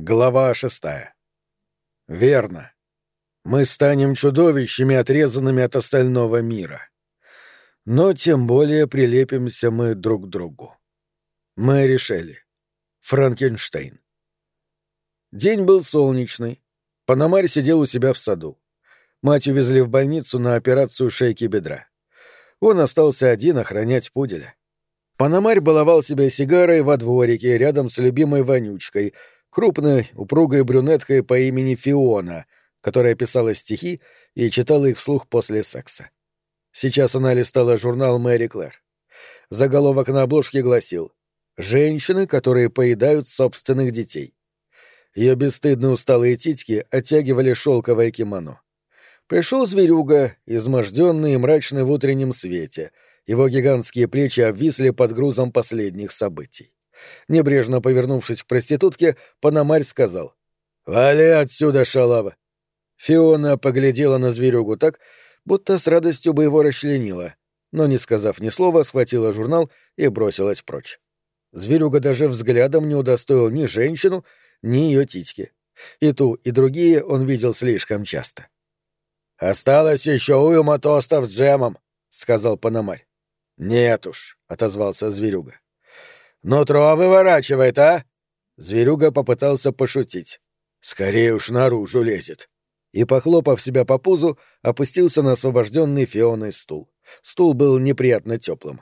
Глава шестая. Верно. Мы станем чудовищами, отрезанными от остального мира. Но тем более прилепимся мы друг к другу. Мэри Шелли. Франкенштейн. День был солнечный. Панамарь сидел у себя в саду. Мать увезли в больницу на операцию шейки бедра. Он остался один охранять пуделя. Панамарь баловал себя сигарой во дворике рядом с любимой вонючкой — крупной, упругой брюнеткой по имени Фиона, которая писала стихи и читала их вслух после секса. Сейчас она листала журнал Мэри Клэр. Заголовок на обложке гласил «Женщины, которые поедают собственных детей». Ее бесстыдно усталые титьки оттягивали шелковое кимоно. Пришел зверюга, изможденный и мрачный в утреннем свете. Его гигантские плечи обвисли под грузом последних событий. Небрежно повернувшись к проститутке, Панамарь сказал. «Вали отсюда, шалава!» Фиона поглядела на зверюгу так, будто с радостью бы его расчленила, но, не сказав ни слова, схватила журнал и бросилась прочь. Зверюга даже взглядом не удостоил ни женщину, ни ее титьки. И ту, и другие он видел слишком часто. «Осталось еще уйма тостов с джемом», — сказал Панамарь. «Нет уж», — отозвался зверюга. Нутро выворачивает, а?» Зверюга попытался пошутить. «Скорее уж наружу лезет». И, похлопав себя по пузу, опустился на освобожденный Фионой стул. Стул был неприятно теплым.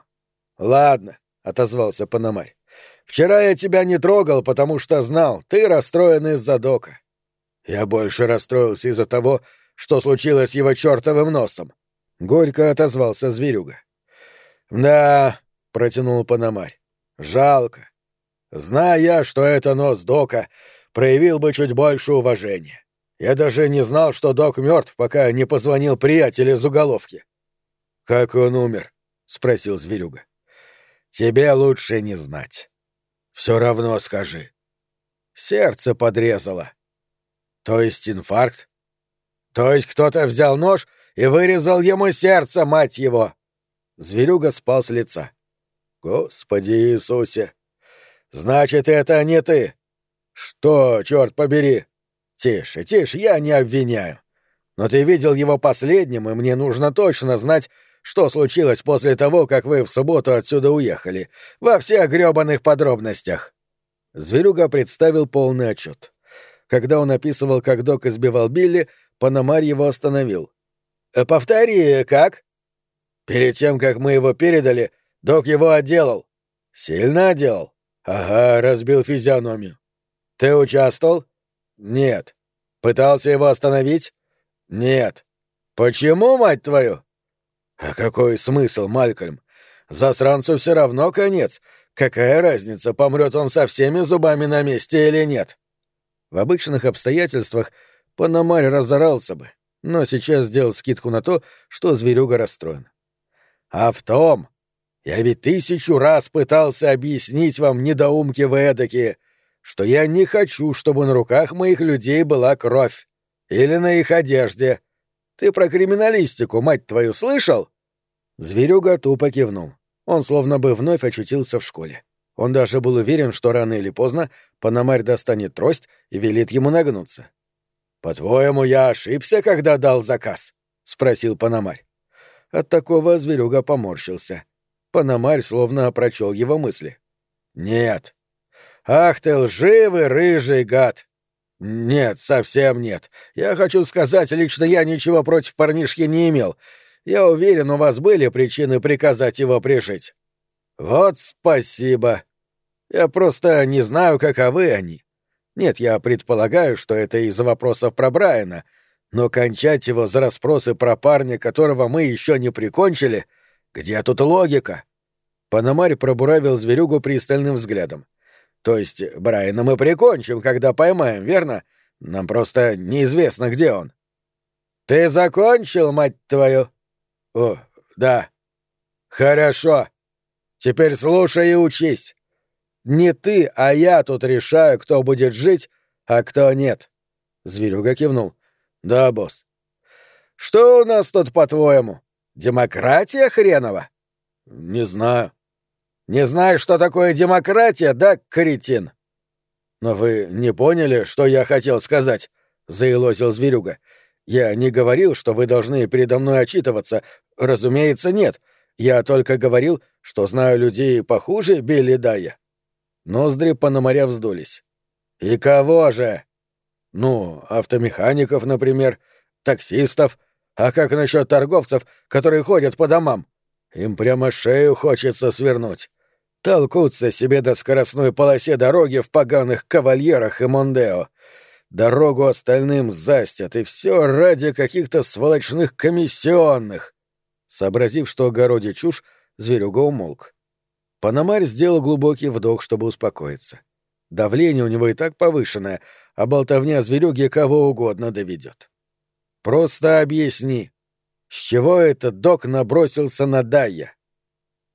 «Ладно», — отозвался Панамарь. «Вчера я тебя не трогал, потому что знал, ты расстроен из-за дока». «Я больше расстроился из-за того, что случилось с его чертовым носом», — горько отозвался зверюга. «Да», — протянул Панамарь, Жалко. Зная, что это нос Дока, проявил бы чуть больше уважения. Я даже не знал, что Док мертв, пока не позвонил приятель из уголовки. Как он умер? спросил зверюга. Тебе лучше не знать. Все равно скажи. Сердце подрезало. То есть инфаркт? То есть кто-то взял нож и вырезал ему сердце, мать его. Зверюга спал с лица. Господи Иисусе! Значит, это не ты! Что, черт побери? Тише, тише, я не обвиняю. Но ты видел его последним, и мне нужно точно знать, что случилось после того, как вы в субботу отсюда уехали, во всех грёбаных подробностях. Зверюга представил полный отчет. Когда он описывал, как док избивал Билли, Панамарь его остановил. «Э, «Повтори, как?» «Перед тем, как мы его передали, Док его отделал. Сильно отделал? Ага, разбил физиономию. Ты участвовал? Нет. Пытался его остановить? Нет. Почему, мать твою? А какой смысл, Малькольм? Засранцу все равно конец. Какая разница, помрет он со всеми зубами на месте или нет? В обычных обстоятельствах Панамарь разорался бы, но сейчас сделал скидку на то, что зверюга расстроен. А в том, я ведь тысячу раз пытался объяснить вам, недоумки вы эдакие, что я не хочу, чтобы на руках моих людей была кровь. Или на их одежде. Ты про криминалистику, мать твою, слышал?» Зверюга тупо кивнул. Он словно бы вновь очутился в школе. Он даже был уверен, что рано или поздно Панамарь достанет трость и велит ему нагнуться. «По-твоему, я ошибся, когда дал заказ?» — спросил Панамарь. От такого зверюга поморщился. Панамарь словно прочел его мысли. «Нет». «Ах ты лживый рыжий гад!» «Нет, совсем нет. Я хочу сказать, лично я ничего против парнишки не имел. Я уверен, у вас были причины приказать его прижить». «Вот спасибо. Я просто не знаю, каковы они. Нет, я предполагаю, что это из-за вопросов про Брайана, но кончать его за расспросы про парня, которого мы еще не прикончили, где тут логика? Панамарь пробуравил зверюгу пристальным взглядом. То есть Брайана мы прикончим, когда поймаем, верно? Нам просто неизвестно, где он. Ты закончил, мать твою? О, да. Хорошо. Теперь слушай и учись. Не ты, а я тут решаю, кто будет жить, а кто нет. Зверюга кивнул. Да, босс. Что у нас тут, по-твоему? Демократия хренова? Не знаю. Не знаешь, что такое демократия, да, кретин? Но вы не поняли, что я хотел сказать? заилозил зверюга. Я не говорил, что вы должны передо мной отчитываться. Разумеется, нет. Я только говорил, что знаю людей похуже Билли Дая. Ноздри Пономаря вздулись. «И кого же?» «Ну, автомехаников, например, таксистов. А как насчет торговцев, которые ходят по домам? Им прямо шею хочется свернуть. Толкутся себе до скоростной полосе дороги в поганых кавальерах и Мондео. Дорогу остальным застят, и все ради каких-то сволочных комиссионных. Сообразив, что огороде чушь, зверюга умолк. Панамарь сделал глубокий вдох, чтобы успокоиться. Давление у него и так повышенное, а болтовня зверюги кого угодно доведет. Просто объясни, с чего этот док набросился на Дайя?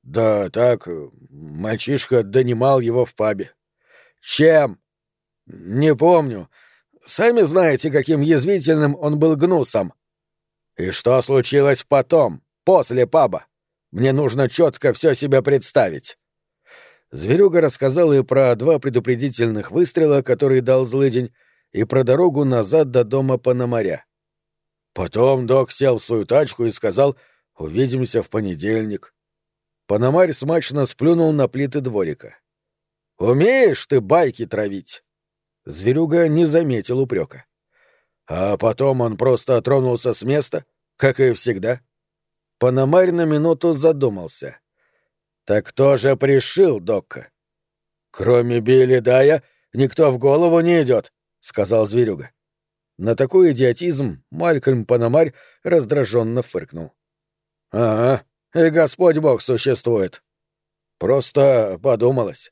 Да так, мальчишка донимал его в пабе. Чем? Не помню. Сами знаете, каким язвительным он был гнусом. И что случилось потом, после паба? Мне нужно четко все себе представить. Зверюга рассказал и про два предупредительных выстрела, которые дал злыдень, и про дорогу назад до дома Пономаря. Потом док сел в свою тачку и сказал «Увидимся в понедельник». Пономарь смачно сплюнул на плиты дворика. «Умеешь ты байки травить?» Зверюга не заметил упрека. А потом он просто тронулся с места, как и всегда. Пономарь на минуту задумался. «Так кто же пришил, Докка?» «Кроме Билли Дая никто в голову не идет», — сказал Зверюга. На такой идиотизм Малькольм Пономарь раздраженно фыркнул. «Ага, и Господь Бог существует. Просто подумалось.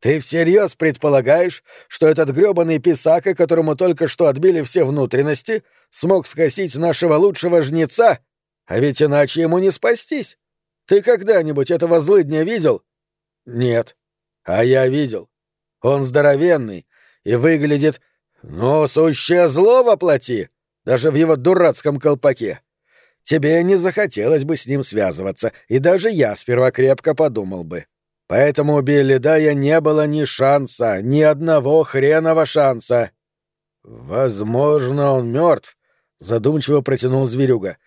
Ты всерьез предполагаешь, что этот грёбаный писака, которому только что отбили все внутренности, смог скосить нашего лучшего жнеца? А ведь иначе ему не спастись. Ты когда-нибудь этого злыдня видел? Нет. А я видел. Он здоровенный и выглядит «Ну, сущее зло воплоти! Даже в его дурацком колпаке! Тебе не захотелось бы с ним связываться, и даже я сперва крепко подумал бы. Поэтому у Билли Дая не было ни шанса, ни одного хренового шанса». «Возможно, он мертв», — задумчиво протянул зверюга.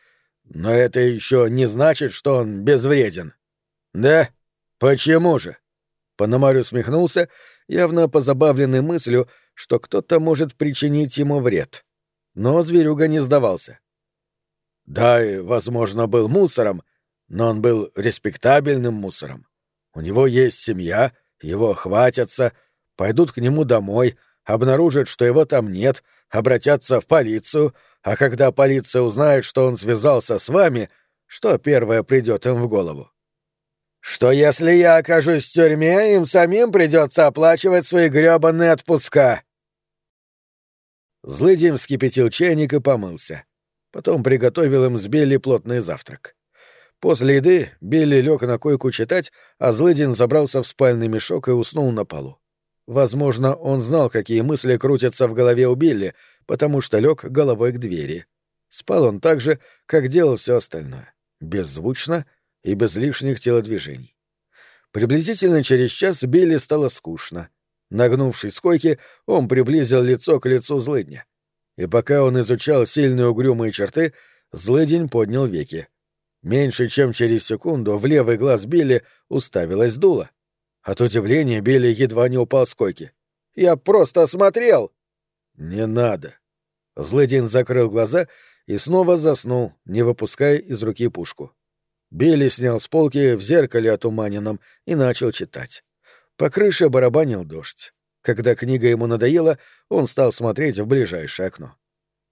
«Но это еще не значит, что он безвреден». «Да? Почему же?» Пономарь усмехнулся, явно позабавленный мыслью, что кто-то может причинить ему вред. Но зверюга не сдавался. Да, и, возможно, был мусором, но он был респектабельным мусором. У него есть семья, его хватятся, пойдут к нему домой, обнаружат, что его там нет, обратятся в полицию, а когда полиция узнает, что он связался с вами, что первое придет им в голову? Что если я окажусь в тюрьме, им самим придется оплачивать свои грёбаные отпуска. Злыдень вскипятил чайник и помылся. Потом приготовил им с Билли плотный завтрак. После еды Билли лег на койку читать, а Злыдин забрался в спальный мешок и уснул на полу. Возможно, он знал, какие мысли крутятся в голове у Билли, потому что лег головой к двери. Спал он так же, как делал все остальное. Беззвучно и без лишних телодвижений. Приблизительно через час Билли стало скучно. Нагнувшись с койки, он приблизил лицо к лицу злыдня. И пока он изучал сильные угрюмые черты, злыдень поднял веки. Меньше чем через секунду в левый глаз Билли уставилась дуло. От удивления Билли едва не упал с койки. «Я просто осмотрел!» «Не надо!» Злыдень закрыл глаза и снова заснул, не выпуская из руки пушку. Билли снял с полки в зеркале отуманенном и начал читать. По крыше барабанил дождь. Когда книга ему надоела, он стал смотреть в ближайшее окно.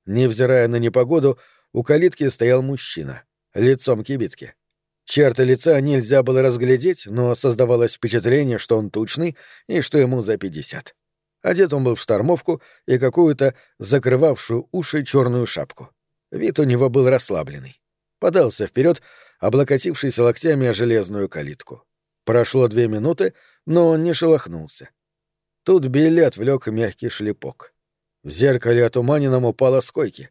Невзирая на непогоду, у калитки стоял мужчина, лицом кибитки. Черты лица нельзя было разглядеть, но создавалось впечатление, что он тучный и что ему за пятьдесят. Одет он был в штормовку и какую-то закрывавшую уши черную шапку. Вид у него был расслабленный. Подался вперед, облокотившись локтями о железную калитку. Прошло две минуты, но он не шелохнулся. Тут Билли отвлек мягкий шлепок. В зеркале отуманенном упала с койки.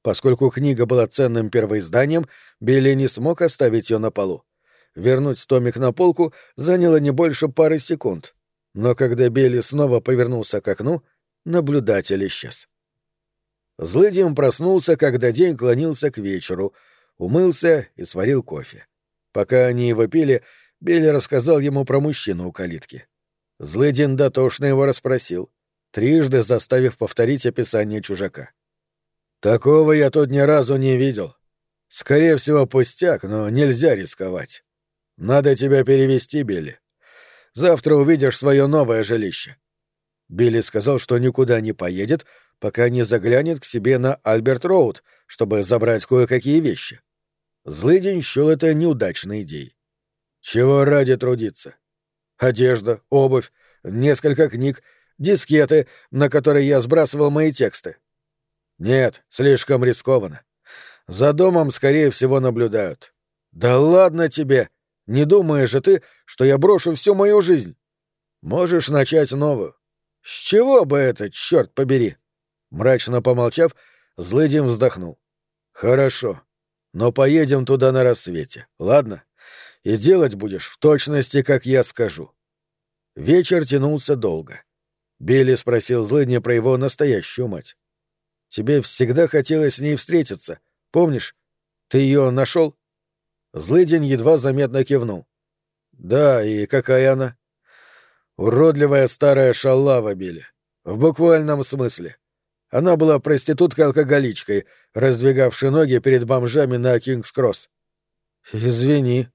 Поскольку книга была ценным первоизданием, Билли не смог оставить ее на полу. Вернуть томик на полку заняло не больше пары секунд. Но когда Билли снова повернулся к окну, наблюдатель исчез. Злыдим проснулся, когда день клонился к вечеру, умылся и сварил кофе. Пока они его пили, Билли рассказал ему про мужчину у калитки. Злыдин дотошно его расспросил, трижды заставив повторить описание чужака. «Такого я тут ни разу не видел. Скорее всего, пустяк, но нельзя рисковать. Надо тебя перевести, Билли. Завтра увидишь свое новое жилище». Билли сказал, что никуда не поедет, пока не заглянет к себе на Альберт-Роуд, чтобы забрать кое-какие вещи. Злый день счел это неудачной идеей. Чего ради трудиться? Одежда, обувь, несколько книг, дискеты, на которые я сбрасывал мои тексты. Нет, слишком рискованно. За домом, скорее всего, наблюдают. Да ладно тебе! Не думаешь же ты, что я брошу всю мою жизнь? Можешь начать новую. С чего бы это, черт побери? Мрачно помолчав, Злыдин вздохнул. Хорошо, но поедем туда на рассвете, ладно? И делать будешь в точности, как я скажу. Вечер тянулся долго. Билли спросил Злыдня про его настоящую мать. Тебе всегда хотелось с ней встретиться, помнишь? Ты ее нашел? Злыдень едва заметно кивнул. Да, и какая она? Уродливая старая шалава, Билли. В буквальном смысле. Она была проституткой-алкоголичкой, раздвигавшей ноги перед бомжами на Кингс-Кросс. Извини.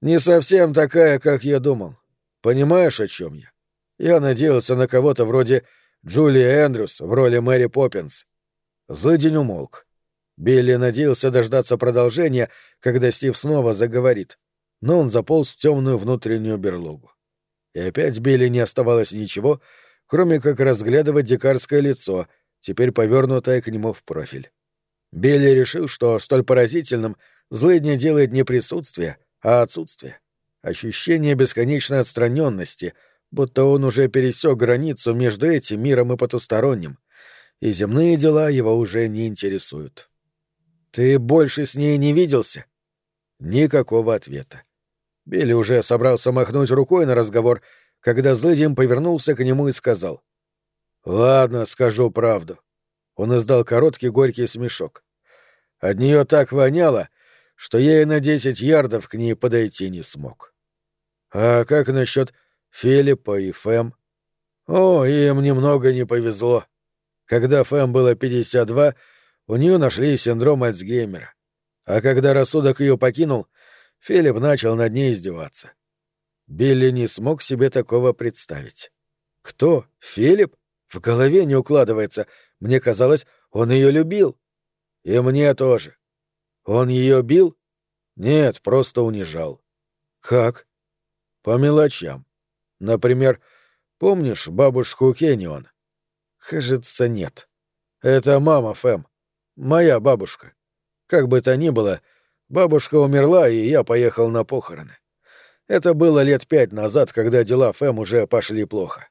Не совсем такая, как я думал. Понимаешь, о чем я? Я надеялся на кого-то вроде Джулии Эндрюс в роли Мэри Поппинс. Злыдень умолк. Билли надеялся дождаться продолжения, когда Стив снова заговорит, но он заполз в темную внутреннюю берлогу. И опять Билли не оставалось ничего, кроме как разглядывать дикарское лицо, теперь повернутое к нему в профиль. Билли решил, что столь поразительным злыдня делает не присутствие, а отсутствие. Ощущение бесконечной отстраненности, будто он уже пересек границу между этим миром и потусторонним, и земные дела его уже не интересуют. «Ты больше с ней не виделся?» Никакого ответа. Билли уже собрался махнуть рукой на разговор, когда Злыдин повернулся к нему и сказал. «Ладно, скажу правду». Он издал короткий горький смешок. От нее так воняло, что я и на десять ярдов к ней подойти не смог. А как насчет Филиппа и Фэм? О, им немного не повезло. Когда Фэм было пятьдесят два, у нее нашли синдром Альцгеймера. А когда рассудок ее покинул, Филипп начал над ней издеваться. Билли не смог себе такого представить. Кто? Филипп? В голове не укладывается. Мне казалось, он ее любил. И мне тоже. Он ее бил? Нет, просто унижал. Как? По мелочам. Например, помнишь бабушку Кенион? Кажется, нет. Это мама Фэм. Моя бабушка. Как бы то ни было, бабушка умерла, и я поехал на похороны. Это было лет пять назад, когда дела Фэм уже пошли плохо.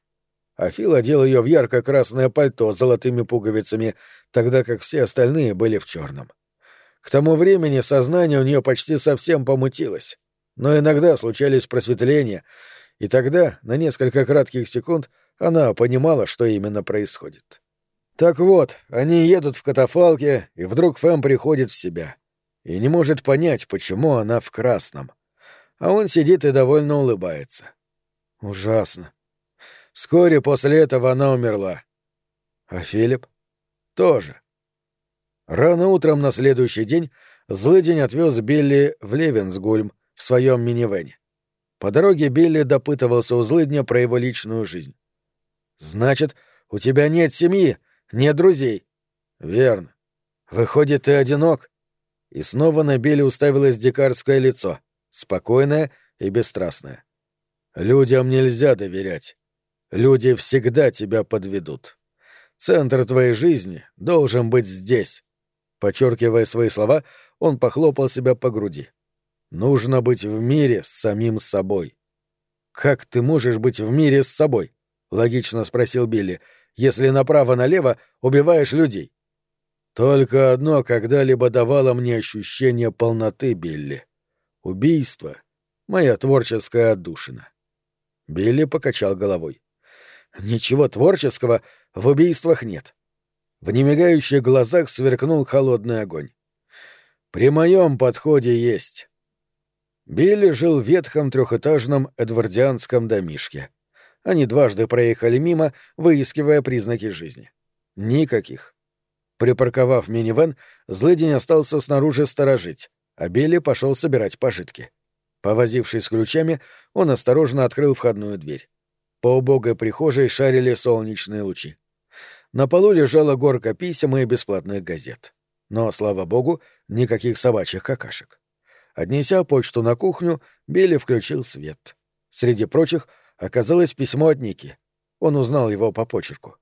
А Фил одел ее в ярко-красное пальто с золотыми пуговицами, тогда как все остальные были в черном. К тому времени сознание у нее почти совсем помутилось. Но иногда случались просветления, и тогда, на несколько кратких секунд, она понимала, что именно происходит. Так вот, они едут в катафалке, и вдруг Фэм приходит в себя. И не может понять, почему она в красном. А он сидит и довольно улыбается. Ужасно. Вскоре после этого она умерла. А Филипп? Тоже. Рано утром на следующий день Злыдень отвез Билли в Левенсгульм в своем минивэне. По дороге Билли допытывался у Злыдня про его личную жизнь. «Значит, у тебя нет семьи?» Нет друзей. Верно. Выходит, ты одинок. И снова на Билли уставилось дикарское лицо, спокойное и бесстрастное. Людям нельзя доверять. Люди всегда тебя подведут. Центр твоей жизни должен быть здесь. Подчеркивая свои слова, он похлопал себя по груди. Нужно быть в мире с самим собой. Как ты можешь быть в мире с собой? логично спросил Билли если направо-налево убиваешь людей. Только одно когда-либо давало мне ощущение полноты, Билли. Убийство — моя творческая отдушина. Билли покачал головой. Ничего творческого в убийствах нет. В немигающих глазах сверкнул холодный огонь. При моем подходе есть. Билли жил в ветхом трехэтажном эдвардианском домишке. Они дважды проехали мимо, выискивая признаки жизни. Никаких. Припарковав минивэн, злыдень остался снаружи сторожить, а Билли пошел собирать пожитки. Повозившись ключами, он осторожно открыл входную дверь. По убогой прихожей шарили солнечные лучи. На полу лежала горка писем и бесплатных газет. Но, слава богу, никаких собачьих какашек. Отнеся почту на кухню, Билли включил свет. Среди прочих оказалось письмо от Ники. Он узнал его по почерку.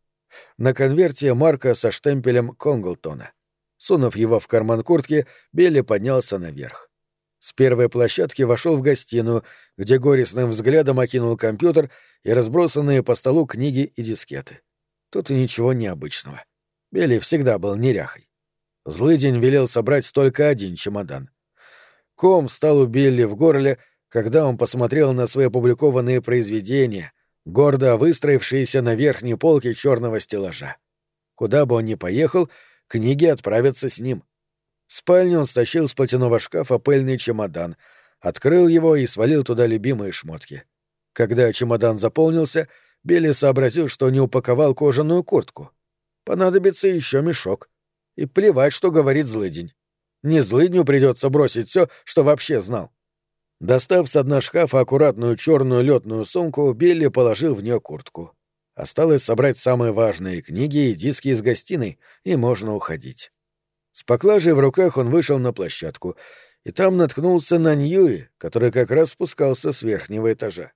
На конверте марка со штемпелем Конглтона. Сунув его в карман куртки, Билли поднялся наверх. С первой площадки вошел в гостиную, где горестным взглядом окинул компьютер и разбросанные по столу книги и дискеты. Тут и ничего необычного. Билли всегда был неряхой. Злый день велел собрать только один чемодан. Ком стал у Билли в горле, когда он посмотрел на свои опубликованные произведения, гордо выстроившиеся на верхней полке черного стеллажа. Куда бы он ни поехал, книги отправятся с ним. В спальне он стащил с платяного шкафа пыльный чемодан, открыл его и свалил туда любимые шмотки. Когда чемодан заполнился, Билли сообразил, что не упаковал кожаную куртку. Понадобится еще мешок. И плевать, что говорит злыдень. Не злыдню придется бросить все, что вообще знал. Достав с дна шкафа аккуратную черную летную сумку, Билли положил в нее куртку. Осталось собрать самые важные книги и диски из гостиной, и можно уходить. С поклажей в руках он вышел на площадку, и там наткнулся на Ньюи, который как раз спускался с верхнего этажа.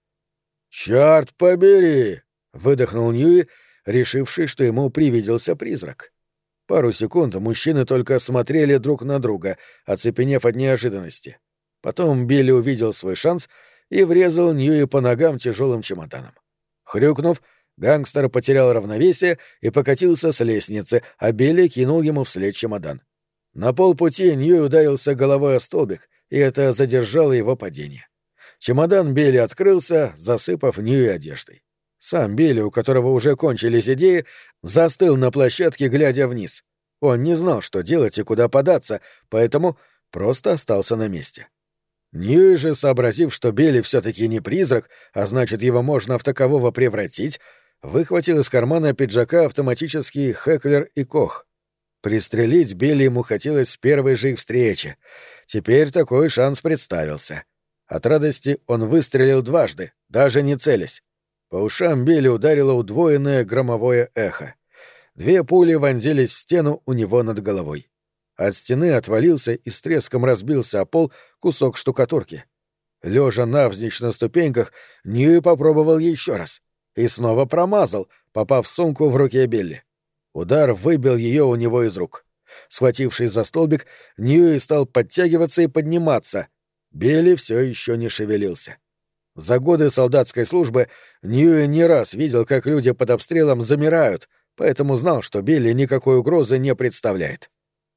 «Черт побери!» — выдохнул Ньюи, решивший, что ему привиделся призрак. Пару секунд мужчины только смотрели друг на друга, оцепенев от неожиданности. Потом Билли увидел свой шанс и врезал Ньюи по ногам тяжелым чемоданом. Хрюкнув, гангстер потерял равновесие и покатился с лестницы, а Билли кинул ему вслед чемодан. На полпути Ньюи ударился головой о столбик, и это задержало его падение. Чемодан Билли открылся, засыпав Ньюи одеждой. Сам Билли, у которого уже кончились идеи, застыл на площадке, глядя вниз. Он не знал, что делать и куда податься, поэтому просто остался на месте. Ньюи же, сообразив, что Билли все-таки не призрак, а значит, его можно в такового превратить, выхватил из кармана пиджака автоматический Хеклер и Кох. Пристрелить Билли ему хотелось с первой же их встречи. Теперь такой шанс представился. От радости он выстрелил дважды, даже не целясь. По ушам Билли ударило удвоенное громовое эхо. Две пули вонзились в стену у него над головой. От стены отвалился и с треском разбился о пол кусок штукатурки. Лежа навзничь на ступеньках, Ньюи попробовал еще раз. И снова промазал, попав в сумку в руке Билли. Удар выбил ее у него из рук. Схватившись за столбик, Ньюи стал подтягиваться и подниматься. Билли все еще не шевелился. За годы солдатской службы Ньюи не раз видел, как люди под обстрелом замирают, поэтому знал, что Билли никакой угрозы не представляет.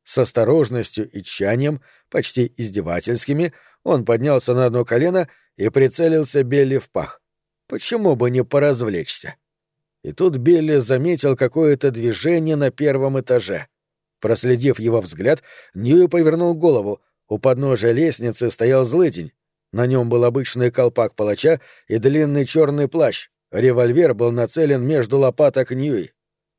С осторожностью и тщанием, почти издевательскими, он поднялся на одно колено и прицелился Билли в пах. Почему бы не поразвлечься? И тут Билли заметил какое-то движение на первом этаже. Проследив его взгляд, Ньюи повернул голову. У подножия лестницы стоял злыдень. На нем был обычный колпак палача и длинный черный плащ. Револьвер был нацелен между лопаток Ньюи.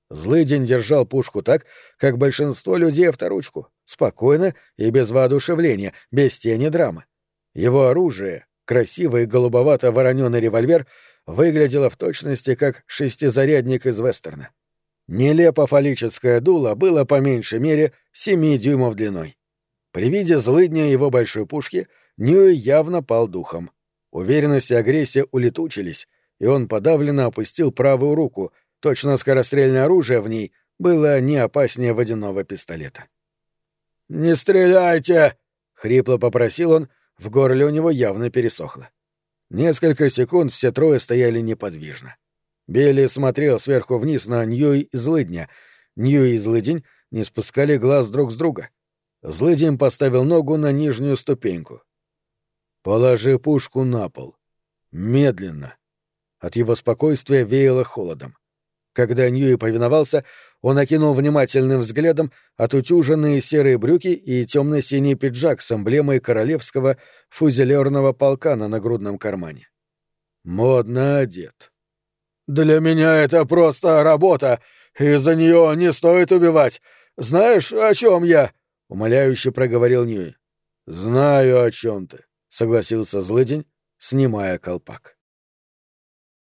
Злыдень держал пушку так, как большинство людей авторучку, спокойно и без воодушевления, без тени драмы. Его оружие, красивый голубовато-вороненый револьвер, выглядело в точности как шестизарядник из вестерна. Нелепо фаллическое дуло было по меньшей мере семи дюймов длиной. При виде злыдня его большой пушки — Ньюи явно пал духом. Уверенность и агрессия улетучились, и он подавленно опустил правую руку, точно скорострельное оружие в ней было не опаснее водяного пистолета. «Не стреляйте!» — хрипло попросил он, в горле у него явно пересохло. Несколько секунд все трое стояли неподвижно. Билли смотрел сверху вниз на Ньюи и Злыдня. Ньюи и Злыдень не спускали глаз друг с друга. Злыдень поставил ногу на нижнюю ступеньку. Положи пушку на пол. Медленно. От его спокойствия веяло холодом. Когда Ньюи повиновался, он окинул внимательным взглядом отутюженные серые брюки и темно-синий пиджак с эмблемой королевского фузелерного полка на нагрудном кармане. Модно одет. «Для меня это просто работа, и за нее не стоит убивать. Знаешь, о чем я?» — умоляюще проговорил Ньюи. «Знаю, о чем ты», — согласился злыдень, снимая колпак.